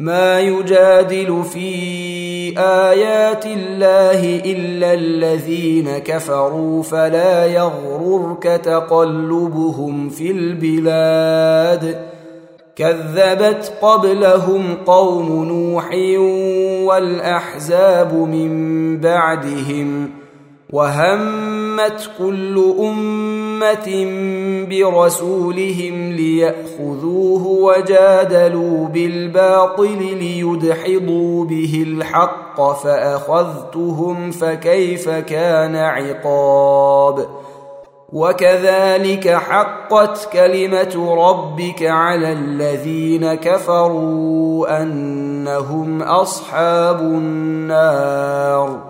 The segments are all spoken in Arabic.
ما يجادل في آيات الله إلا الذين كفروا فلا يغررك تقلبهم في البلاد. كذبت قبلهم قوم نوح والأحزاب من بعدهم. وهمت كل أمة برسولهم ليأخذوه وجادلوا بالباطل ليدحضوا به الحق فأخذتهم فكيف كان عقاب وكذلك حقت كلمة ربك على الذين كفروا أنهم أصحاب النار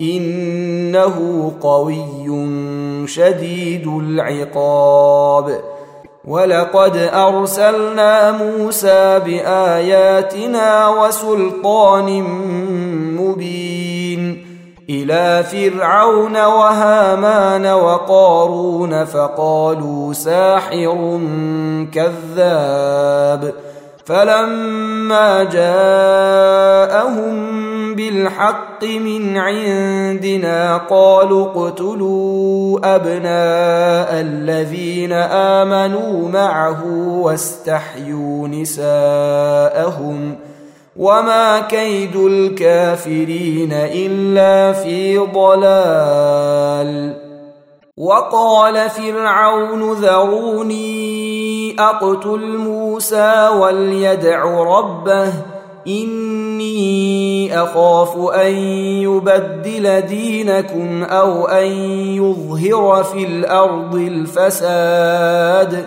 إنه قوي شديد العقاب. ولقد أرسلنا موسى بآياتنا وسلطان مبين إلى فرعون وهامان وقارون فقالوا ساحر كذاب. فلما جاءهم بالحق من عندنا قالوا اقتلوا ابناء الذين امنوا معه واستحيوا نساءهم وما كيد الكافرين الا في ضلال وقال فرعون ذروني أقتل موسى وليدع ربه إني أخاف أن يبدل دينكم أو أن يظهر في الأرض الفساد.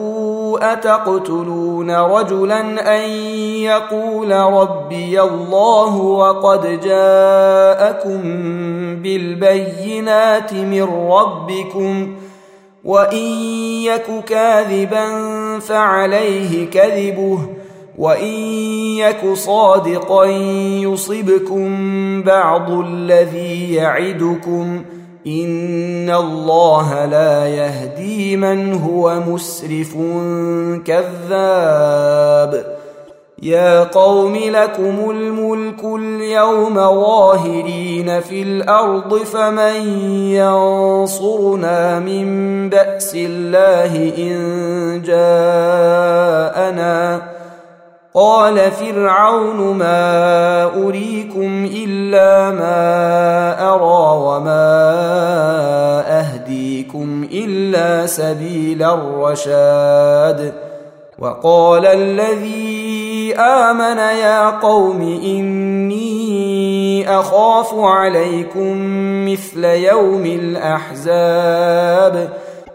اتقتلون رجلا ان يقول ربي الله وقد جاءكم بالبينات من ربكم وان يك كاذبا فعليه كذبه وان يك صادقا يصبكم بعض الذي يعدكم ان الله لا يهدي من هو مسرف كذاب. يا قوم لكم الملك اليوم ظاهرين في الأرض فمن ينصرنا من باس الله ان جاءنا قال فرعون ما أريكم إلا ما أرى وما أهديكم إلا سبيل الرشاد. وقال الذي آمن يا قوم إني أخاف عليكم مثل يوم الأحزاب.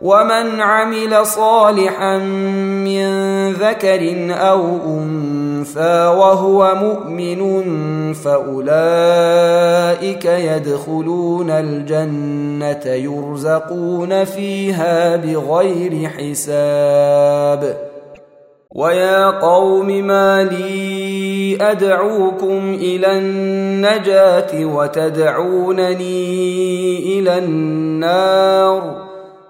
ومن عمل صالحا من ذكر أو انثى وهو مؤمن فاولئك يدخلون الجنه يرزقون فيها بغير حساب ويا قوم ما لي ادعوكم إلى النجاه وتدعونني إلى النار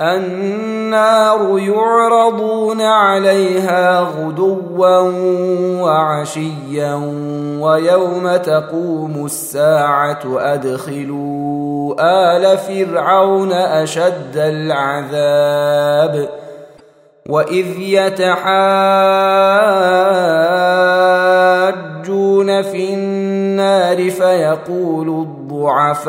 النار يعرضون عليها غدوا وعشيا ويوم تقوم الساعة أدخلوا آل فرعون أشد العذاب وإذ يتحاجون في النار فيقول الضعفاء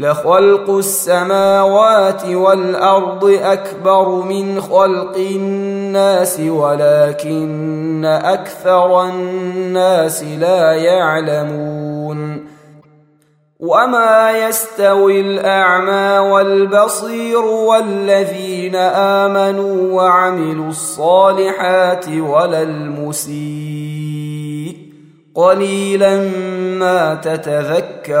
لخلق السماوات والأرض أكبر من خلق الناس ولكن أكثر الناس لا يعلمون. وما يستوي الاعمى والبصير والذين امنوا وعملوا الصالحات ولا المسيء قليلا ما تتذكرون.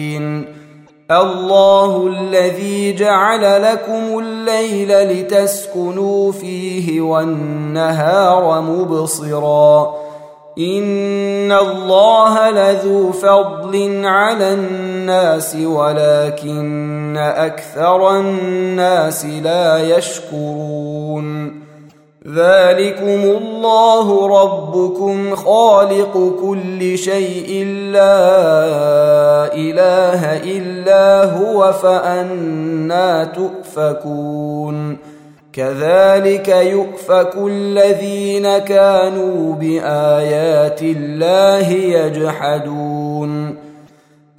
الله الذي جعل لكم الليل لتسكنوا فيه والنهار مبصرا. إن الله لذو فضل على الناس ولكن أكثر الناس لا يشكرون. ذلكم الله ربكم خالق كل شيء لا اله الا هو فانا تؤفكون كذلك يؤفك الذين كانوا بايات الله يجحدون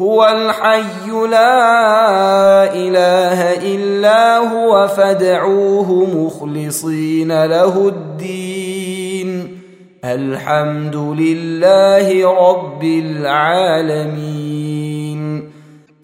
هو الحي لا إله إلا هو فادعوه مخلصين له الدين. الحمد لله رب العالمين.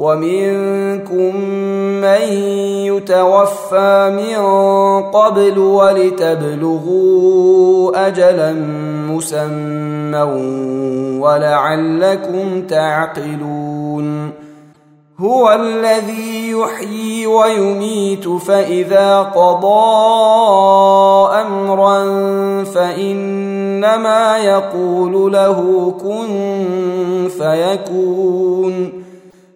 ومنكم من يتوفى من قبل ولتبلغوا أجلا مسمى ولعلكم تعقلون. هو الذي يحيي ويميت فإذا قضى أمرا فإنما يقول له كن فيكون.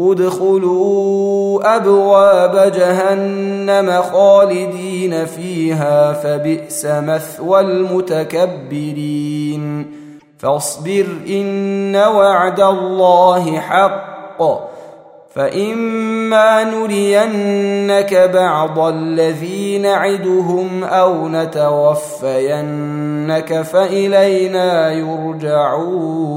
ادخلوا أبواب جهنم خالدين فيها فبئس مثوى المتكبرين. فاصبر إن وعد الله حق. فإما نرينك بعض الذي نعدهم أو نتوفينك فإلينا يرجعون.